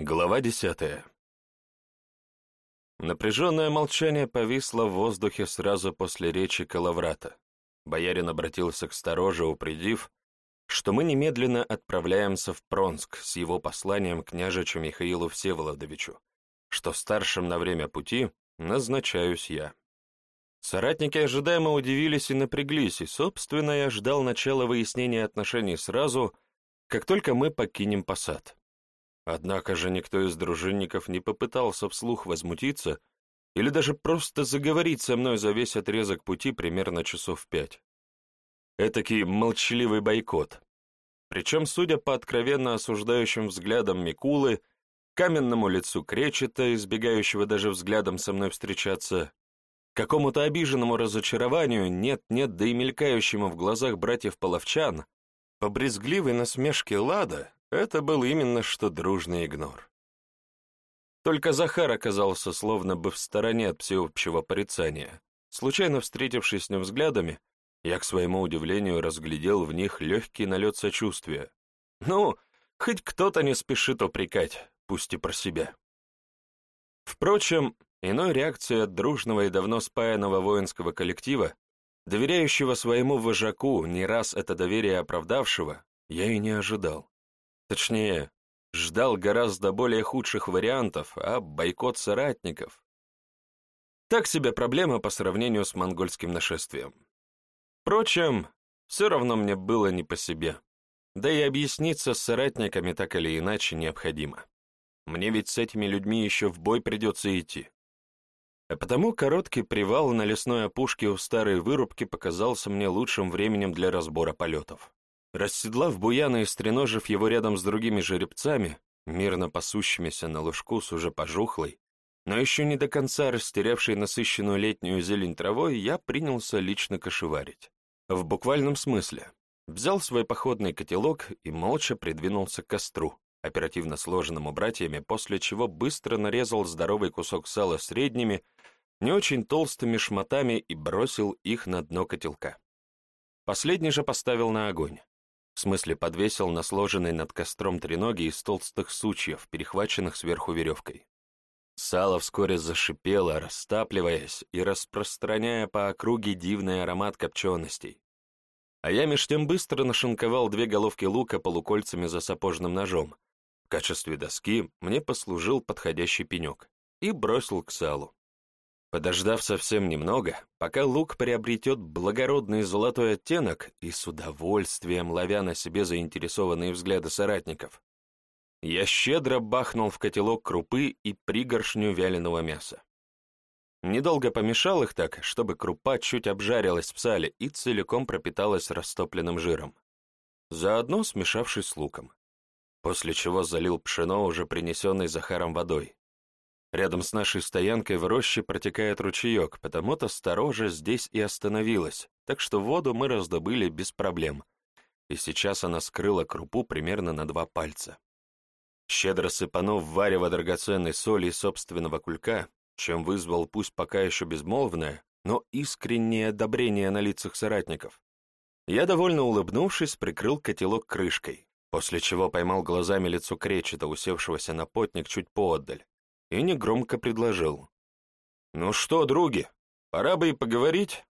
Глава десятая. Напряженное молчание повисло в воздухе сразу после речи Калаврата. Боярин обратился к стороже, упредив, что мы немедленно отправляемся в Пронск с его посланием княжичу Михаилу Всеволодовичу, что старшим на время пути назначаюсь я. Соратники ожидаемо удивились и напряглись, и, собственно, я ждал начала выяснения отношений сразу, как только мы покинем посад. Однако же никто из дружинников не попытался вслух возмутиться или даже просто заговорить со мной за весь отрезок пути примерно часов пять. Этакий молчаливый бойкот. Причем, судя по откровенно осуждающим взглядам Микулы, каменному лицу Кречета, избегающего даже взглядом со мной встречаться, какому-то обиженному разочарованию, нет-нет, да и мелькающему в глазах братьев-половчан, по брезгливой насмешке Лада, это был именно что дружный игнор. Только Захар оказался словно бы в стороне от всеобщего порицания. Случайно встретившись с ним взглядами, я, к своему удивлению, разглядел в них легкий налет сочувствия. Ну, хоть кто-то не спешит упрекать, пусть и про себя. Впрочем, иной реакции от дружного и давно спаянного воинского коллектива, доверяющего своему вожаку, не раз это доверие оправдавшего, я и не ожидал. Точнее, ждал гораздо более худших вариантов, а бойкот соратников. Так себе проблема по сравнению с монгольским нашествием. Впрочем, все равно мне было не по себе. Да и объясниться с соратниками так или иначе необходимо. Мне ведь с этими людьми еще в бой придется идти. А потому короткий привал на лесной опушке у старой вырубки показался мне лучшим временем для разбора полетов. Расседлав буяна и стреножив его рядом с другими жеребцами, мирно пасущимися на лужку с уже пожухлой, но еще не до конца растерявшей насыщенную летнюю зелень травой, я принялся лично кошеварить. В буквальном смысле. Взял свой походный котелок и молча придвинулся к костру, оперативно сложенному братьями, после чего быстро нарезал здоровый кусок сала средними, не очень толстыми шматами и бросил их на дно котелка. Последний же поставил на огонь. В смысле, подвесил на сложенной над костром треноги из толстых сучьев, перехваченных сверху веревкой. Сало вскоре зашипело, растапливаясь и распространяя по округе дивный аромат копченостей. А я меж тем быстро нашинковал две головки лука полукольцами за сапожным ножом. В качестве доски мне послужил подходящий пенек и бросил к салу. Подождав совсем немного, пока лук приобретет благородный золотой оттенок и с удовольствием ловя на себе заинтересованные взгляды соратников, я щедро бахнул в котелок крупы и пригоршню вяленого мяса. Недолго помешал их так, чтобы крупа чуть обжарилась в сале и целиком пропиталась растопленным жиром, заодно смешавшись с луком, после чего залил пшено, уже принесенной Захаром водой, Рядом с нашей стоянкой в роще протекает ручеек, потому-то сторожа здесь и остановилась, так что воду мы раздобыли без проблем, и сейчас она скрыла крупу примерно на два пальца. Щедро сыпанув варево драгоценной соли собственного кулька, чем вызвал пусть пока еще безмолвное, но искреннее одобрение на лицах соратников, я, довольно улыбнувшись, прикрыл котелок крышкой, после чего поймал глазами лицо кречета, усевшегося на потник чуть поотдаль, и негромко предложил. «Ну что, други, пора бы и поговорить?»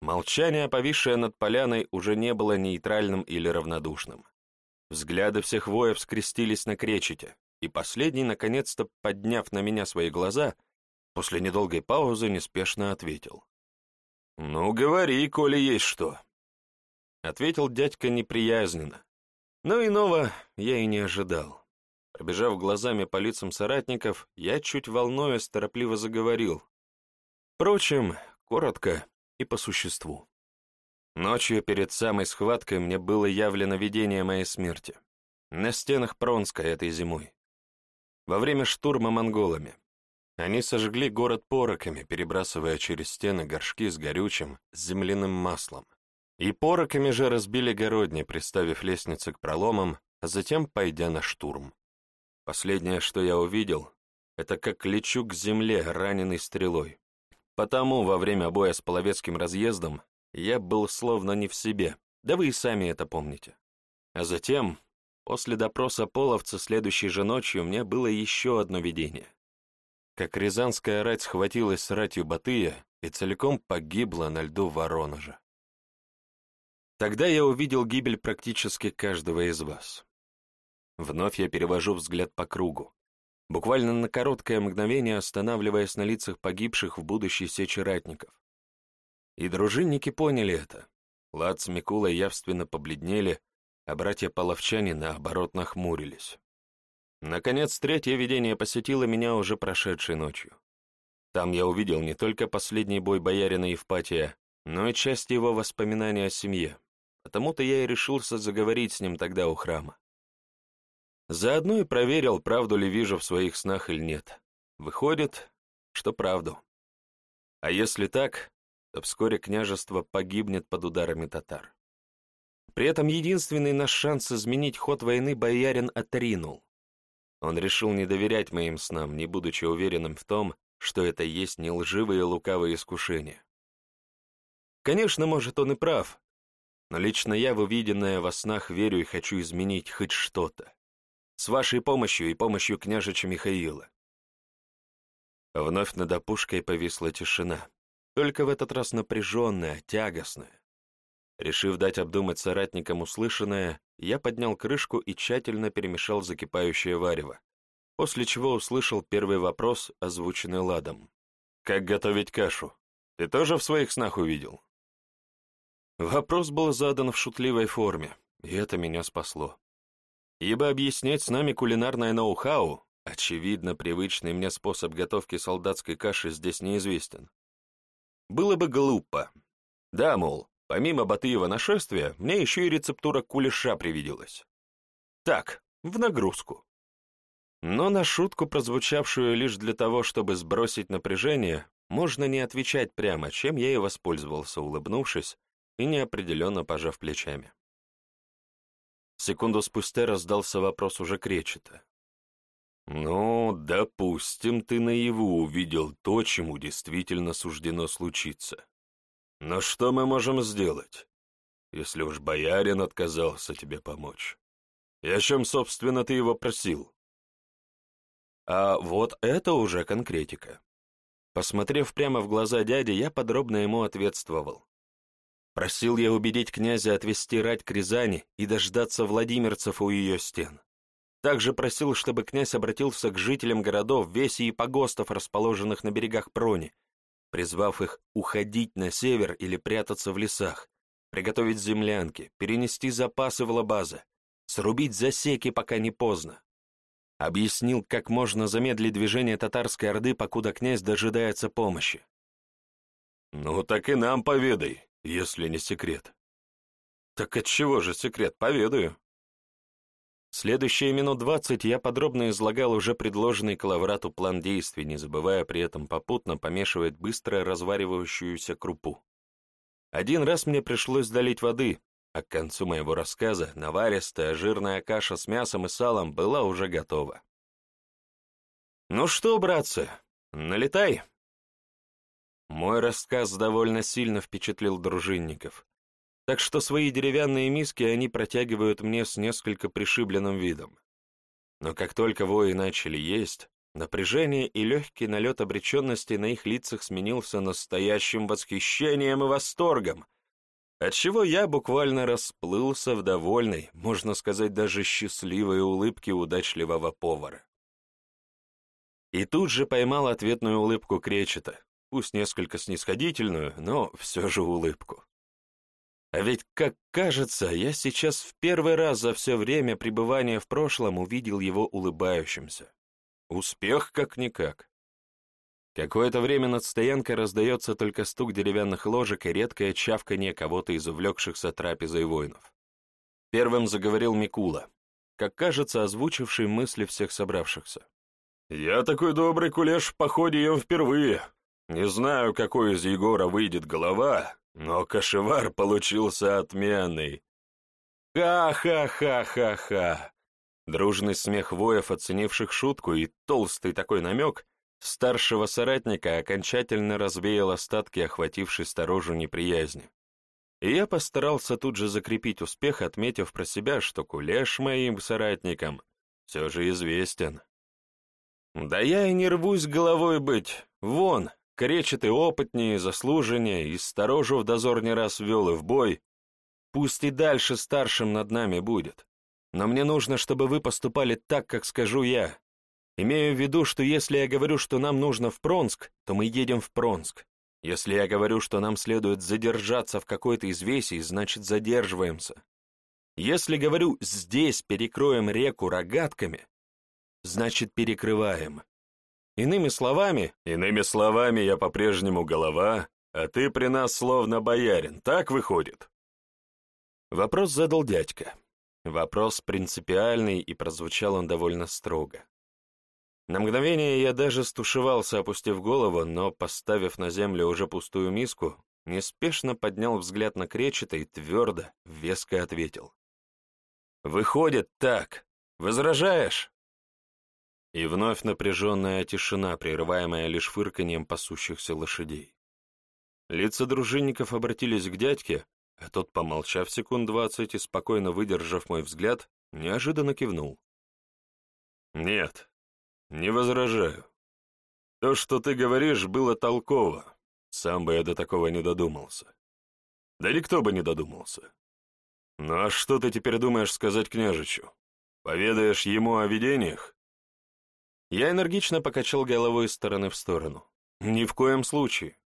Молчание, повисшее над поляной, уже не было нейтральным или равнодушным. Взгляды всех воев скрестились на кречете, и последний, наконец-то подняв на меня свои глаза, после недолгой паузы неспешно ответил. «Ну, говори, коли есть что». Ответил дядька неприязненно, но иного я и не ожидал. Пробежав глазами по лицам соратников, я, чуть волнуясь, торопливо заговорил. Впрочем, коротко и по существу. Ночью перед самой схваткой мне было явлено видение моей смерти. На стенах Пронска этой зимой. Во время штурма монголами. Они сожгли город пороками, перебрасывая через стены горшки с горючим, с земляным маслом. И пороками же разбили городни, приставив лестницы к проломам, а затем пойдя на штурм. Последнее, что я увидел, это как лечу к земле, раненый стрелой. Потому во время боя с Половецким разъездом я был словно не в себе, да вы и сами это помните. А затем после допроса половца следующей же ночью мне было еще одно видение. Как рязанская рать схватилась с ратью Батыя и целиком погибла на льду Воронежа. Тогда я увидел гибель практически каждого из вас. Вновь я перевожу взгляд по кругу, буквально на короткое мгновение останавливаясь на лицах погибших в будущей сечи ратников. И дружинники поняли это. Лад с Микулой явственно побледнели, а братья-половчане, наоборот, нахмурились. Наконец, третье видение посетило меня уже прошедшей ночью. Там я увидел не только последний бой боярина Евпатия, но и часть его воспоминаний о семье, потому-то я и решился заговорить с ним тогда у храма. Заодно и проверил, правду ли вижу в своих снах или нет. Выходит, что правду. А если так, то вскоре княжество погибнет под ударами татар. При этом единственный наш шанс изменить ход войны боярин отринул. Он решил не доверять моим снам, не будучи уверенным в том, что это есть не лживые лукавые искушения. Конечно, может, он и прав, но лично я в увиденное во снах верю и хочу изменить хоть что-то. С вашей помощью и помощью княжича Михаила. Вновь над опушкой повисла тишина, только в этот раз напряженная, тягостная. Решив дать обдумать соратникам услышанное, я поднял крышку и тщательно перемешал закипающее варево, после чего услышал первый вопрос, озвученный Ладом. «Как готовить кашу? Ты тоже в своих снах увидел?» Вопрос был задан в шутливой форме, и это меня спасло ибо объяснять с нами кулинарное ноу-хау, очевидно, привычный мне способ готовки солдатской каши здесь неизвестен. Было бы глупо. Да, мол, помимо Батыева нашествия, мне еще и рецептура кулеша привиделась. Так, в нагрузку. Но на шутку, прозвучавшую лишь для того, чтобы сбросить напряжение, можно не отвечать прямо, чем я и воспользовался, улыбнувшись и неопределенно пожав плечами. Секунду спустя раздался вопрос уже кречета. «Ну, допустим, ты наяву увидел то, чему действительно суждено случиться. Но что мы можем сделать, если уж боярин отказался тебе помочь? И о чем, собственно, ты его просил?» А вот это уже конкретика. Посмотрев прямо в глаза дяди, я подробно ему ответствовал. Просил я убедить князя отвести рать к Рязани и дождаться владимирцев у ее стен. Также просил, чтобы князь обратился к жителям городов, веси и погостов, расположенных на берегах Прони, призвав их уходить на север или прятаться в лесах, приготовить землянки, перенести запасы в лабазы, срубить засеки, пока не поздно. Объяснил, как можно замедлить движение татарской орды, покуда князь дожидается помощи. «Ну так и нам поведай», если не секрет. Так от чего же секрет, поведаю. Следующие минут двадцать я подробно излагал уже предложенный Калаврату план действий, не забывая при этом попутно помешивать быстро разваривающуюся крупу. Один раз мне пришлось долить воды, а к концу моего рассказа наваристая жирная каша с мясом и салом была уже готова. «Ну что, братцы, налетай!» Мой рассказ довольно сильно впечатлил дружинников, так что свои деревянные миски они протягивают мне с несколько пришибленным видом. Но как только вои начали есть, напряжение и легкий налет обреченности на их лицах сменился настоящим восхищением и восторгом, отчего я буквально расплылся в довольной, можно сказать, даже счастливой улыбке удачливого повара. И тут же поймал ответную улыбку Кречета, пусть несколько снисходительную, но все же улыбку. А ведь, как кажется, я сейчас в первый раз за все время пребывания в прошлом увидел его улыбающимся. Успех как-никак. Какое-то время над стоянкой раздается только стук деревянных ложек и редкое чавканье кого-то из увлекшихся трапезой воинов. Первым заговорил Микула, как кажется, озвучивший мысли всех собравшихся. «Я такой добрый кулеш в походе ем впервые. Не знаю, какой из Егора выйдет голова, но кошевар получился отменный. Ха-ха-ха-ха-ха! Дружный смех воев, оценивших шутку, и толстый такой намек старшего соратника окончательно развеял остатки охватившей сторожу неприязни. и я постарался тут же закрепить успех, отметив про себя, что кулеш моим соратникам все же известен. Да я и не рвусь головой быть. Вон, кречет и опытнее, заслуженнее, и сторожу в дозор не раз вел и в бой. Пусть и дальше старшим над нами будет. Но мне нужно, чтобы вы поступали так, как скажу я. Имею в виду, что если я говорю, что нам нужно в Пронск, то мы едем в Пронск. Если я говорю, что нам следует задержаться в какой-то извесии, значит задерживаемся. Если говорю «здесь перекроем реку рогатками», значит перекрываем. Иными словами, иными словами, я по-прежнему голова, а ты при нас словно боярин, так выходит? Вопрос задал дядька. Вопрос принципиальный, и прозвучал он довольно строго. На мгновение я даже стушевался, опустив голову, но, поставив на землю уже пустую миску, неспешно поднял взгляд на кречета и твердо, веско ответил. «Выходит так. Возражаешь?» И вновь напряженная тишина, прерываемая лишь фырканьем пасущихся лошадей. Лица дружинников обратились к дядьке, а тот, помолчав секунд двадцать и спокойно выдержав мой взгляд, неожиданно кивнул. «Нет, не возражаю. То, что ты говоришь, было толково. Сам бы я до такого не додумался. Да никто бы не додумался. Ну а что ты теперь думаешь сказать княжичу? Поведаешь ему о видениях?» Я энергично покачал головой из стороны в сторону. «Ни в коем случае.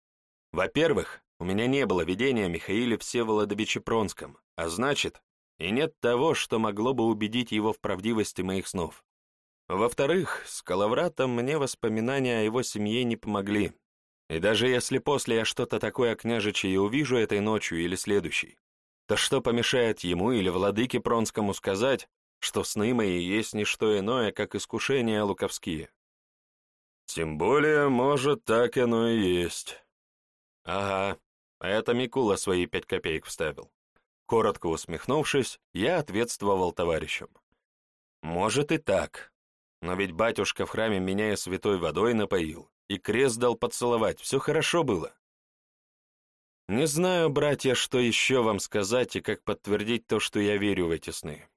Во-первых, у меня не было видения Михаиле Всеволодовиче Пронском, а значит, и нет того, что могло бы убедить его в правдивости моих снов. Во-вторых, с Калавратом мне воспоминания о его семье не помогли. И даже если после я что-то такое о и увижу этой ночью или следующей, то что помешает ему или владыке Пронскому сказать, что сны мои есть не что иное, как искушения луковские? Тем более, может, так оно и есть. Ага, это Микула свои пять копеек вставил. Коротко усмехнувшись, я ответствовал товарищам. Может и так, но ведь батюшка в храме меня и святой водой напоил, и крест дал поцеловать, все хорошо было. Не знаю, братья, что еще вам сказать и как подтвердить то, что я верю в эти сны.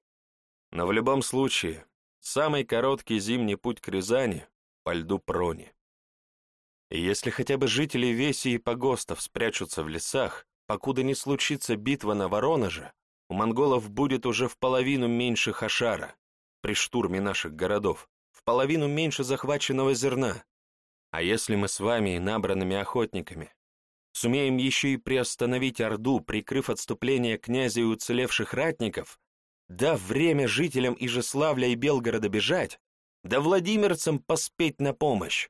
Но в любом случае, самый короткий зимний путь к Рязани — по льду Прони. И если хотя бы жители Веси и Погостов спрячутся в лесах, покуда не случится битва на Воронеже, у монголов будет уже в половину меньше хашара при штурме наших городов, в половину меньше захваченного зерна. А если мы с вами и набранными охотниками сумеем еще и приостановить Орду, прикрыв отступление князя и уцелевших ратников, дав время жителям Ижеславля и Белгорода бежать, да владимирцам поспеть на помощь,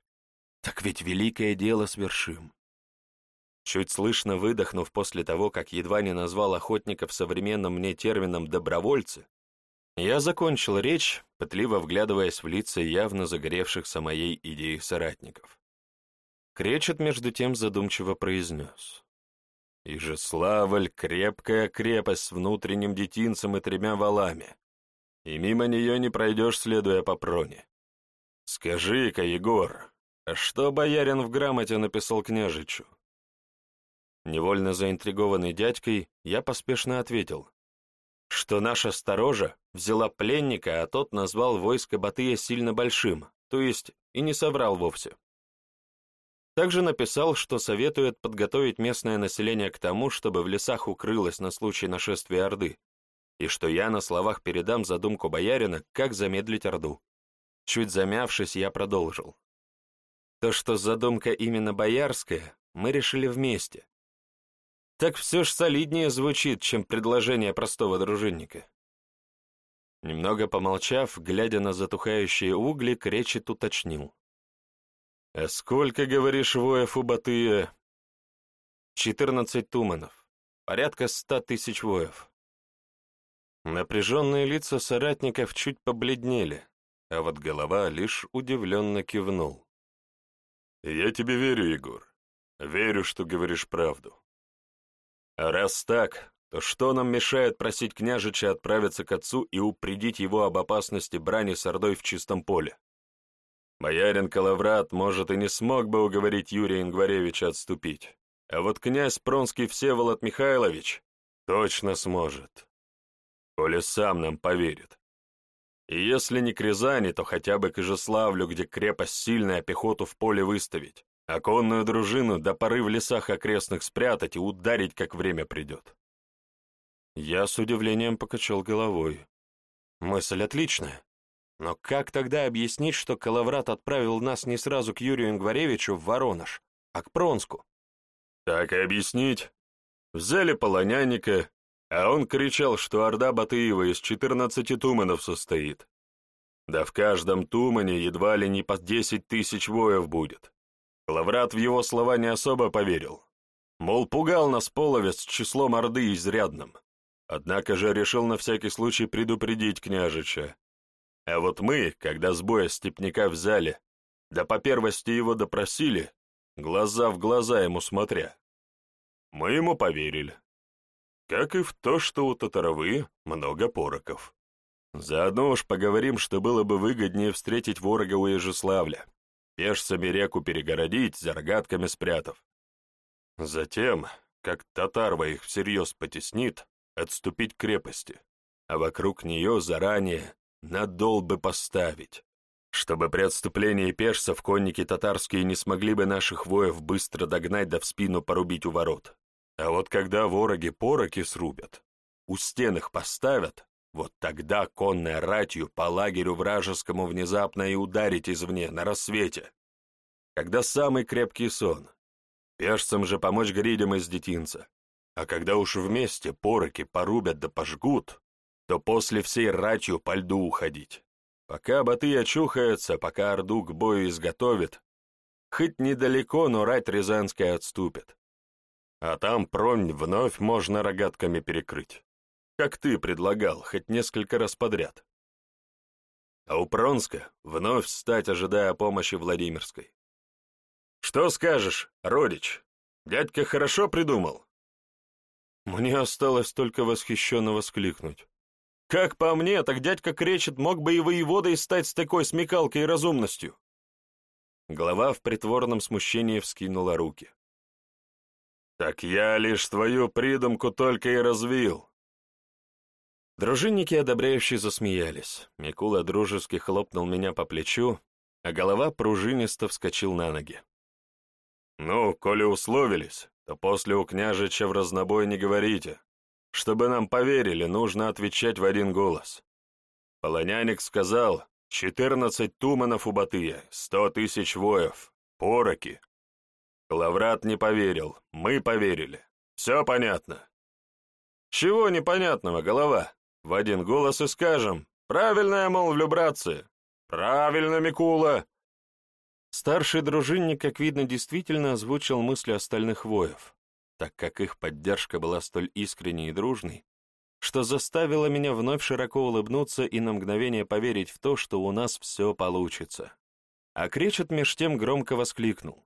так ведь великое дело свершим. Чуть слышно выдохнув после того, как едва не назвал охотников современным мне термином «добровольцы», я закончил речь, пытливо вглядываясь в лица явно загоревшихся моей идеей соратников. Кречет между тем задумчиво произнес. «Ижеславль — крепкая крепость с внутренним детинцем и тремя валами, и мимо нее не пройдешь, следуя по проне. Скажи-ка, Егор, а что боярин в грамоте написал княжичу? Невольно заинтригованный дядькой, я поспешно ответил, что наша сторожа взяла пленника, а тот назвал войско Батыя сильно большим, то есть и не соврал вовсе. Также написал, что советует подготовить местное население к тому, чтобы в лесах укрылось на случай нашествия Орды, и что я на словах передам задумку боярина, как замедлить Орду. Чуть замявшись, я продолжил. То, что задумка именно боярская, мы решили вместе. Так все ж солиднее звучит, чем предложение простого дружинника. Немного помолчав, глядя на затухающие угли, Кречет уточнил. «А сколько, говоришь, воев у Батыя?» «Четырнадцать туманов. Порядка ста тысяч воев». Напряженные лица соратников чуть побледнели, а вот голова лишь удивленно кивнул. «Я тебе верю, Егор. Верю, что говоришь правду. А раз так, то что нам мешает просить княжича отправиться к отцу и упредить его об опасности брани с Ордой в чистом поле? Боярин Калаврат, может, и не смог бы уговорить Юрия Ингваревича отступить, а вот князь Пронский Всеволод Михайлович точно сможет. Коли сам нам поверит. И если не к Рязани, то хотя бы к Ижеславлю, где крепость сильная, пехоту в поле выставить, а конную дружину до поры в лесах окрестных спрятать и ударить, как время придет. Я с удивлением покачал головой. Мысль отличная. Но как тогда объяснить, что Калаврат отправил нас не сразу к Юрию Ингваревичу в Воронеж, а к Пронску? Так и объяснить. Взяли полоняника, а он кричал, что орда Батыева из четырнадцати туманов состоит. Да в каждом тумане едва ли не по десять тысяч воев будет. Калаврат в его слова не особо поверил. Мол, пугал нас половец числом орды изрядным. Однако же решил на всякий случай предупредить княжича. А вот мы, когда с боя степняка взяли, да по первости его допросили, глаза в глаза ему смотря, мы ему поверили. Как и в то, что у татаровы много пороков. Заодно уж поговорим, что было бы выгоднее встретить ворога у Ежеславля, пешцами реку перегородить, за рогатками спрятав. Затем, как татарва их всерьез потеснит, отступить к крепости, а вокруг нее заранее надолбы поставить, чтобы при отступлении пешцев конники татарские не смогли бы наших воев быстро догнать да в спину порубить у ворот. А вот когда вороги пороки срубят, у стен их поставят, вот тогда конной ратью по лагерю вражескому внезапно и ударить извне, на рассвете, когда самый крепкий сон. Пешцам же помочь гридям из детинца. А когда уж вместе пороки порубят да пожгут, то после всей ратью по льду уходить. Пока Баты очухается, пока Орду к бою изготовит, хоть недалеко, но рать Рязанская отступит. А там пронь вновь можно рогатками перекрыть. Как ты предлагал, хоть несколько раз подряд. А у Пронска вновь встать, ожидая помощи Владимирской. Что скажешь, родич? Дядька хорошо придумал? Мне осталось только восхищенно воскликнуть. Как по мне, так дядька Кречет мог бы и воеводой стать с такой смекалкой и разумностью. Голова в притворном смущении вскинула руки. «Так я лишь твою придумку только и развил». Дружинники одобряющие засмеялись. Микула дружески хлопнул меня по плечу, а голова пружинисто вскочил на ноги. «Ну, коли условились, то после у княжича в разнобой не говорите. Чтобы нам поверили, нужно отвечать в один голос. Полоняник сказал, четырнадцать туманов у Батыя, сто тысяч воев, пороки. Лаврат не поверил, мы поверили. Все понятно. Чего непонятного, голова? В один голос и скажем. Правильно мол, влюбраться. Правильно, Микула. Старший дружинник, как видно, действительно озвучил мысли остальных воев, так как их поддержка была столь искренней и дружной, что заставило меня вновь широко улыбнуться и на мгновение поверить в то, что у нас все получится. А Кречет меж тем громко воскликнул.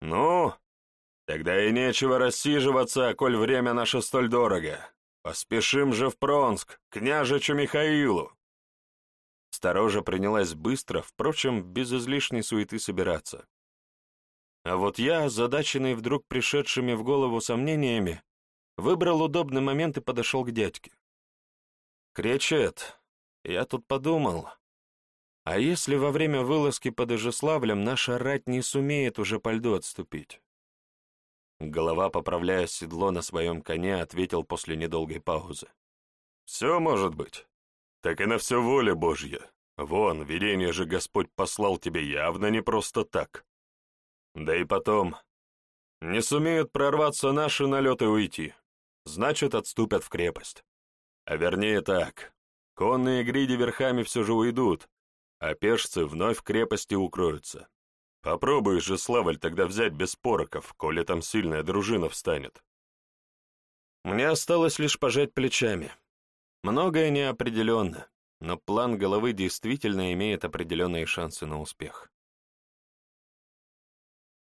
«Ну, тогда и нечего рассиживаться, коль время наше столь дорого. Поспешим же в Пронск, княжичу Михаилу!» Сторожа принялась быстро, впрочем, без излишней суеты собираться. А вот я, озадаченный вдруг пришедшими в голову сомнениями, выбрал удобный момент и подошел к дядьке. «Кречет, я тут подумал, а если во время вылазки под Ижеславлем наша рать не сумеет уже по льду отступить?» Голова, поправляя седло на своем коне, ответил после недолгой паузы. «Все может быть так и на все воля Божья. Вон, видение же Господь послал тебе явно не просто так. Да и потом, не сумеют прорваться наши налеты уйти. Значит, отступят в крепость. А вернее так, конные гриди верхами все же уйдут, а пешцы вновь в крепости укроются. Попробуй же, Славаль, тогда взять без пороков, коли там сильная дружина встанет. Мне осталось лишь пожать плечами. Многое неопределенно, но план головы действительно имеет определенные шансы на успех.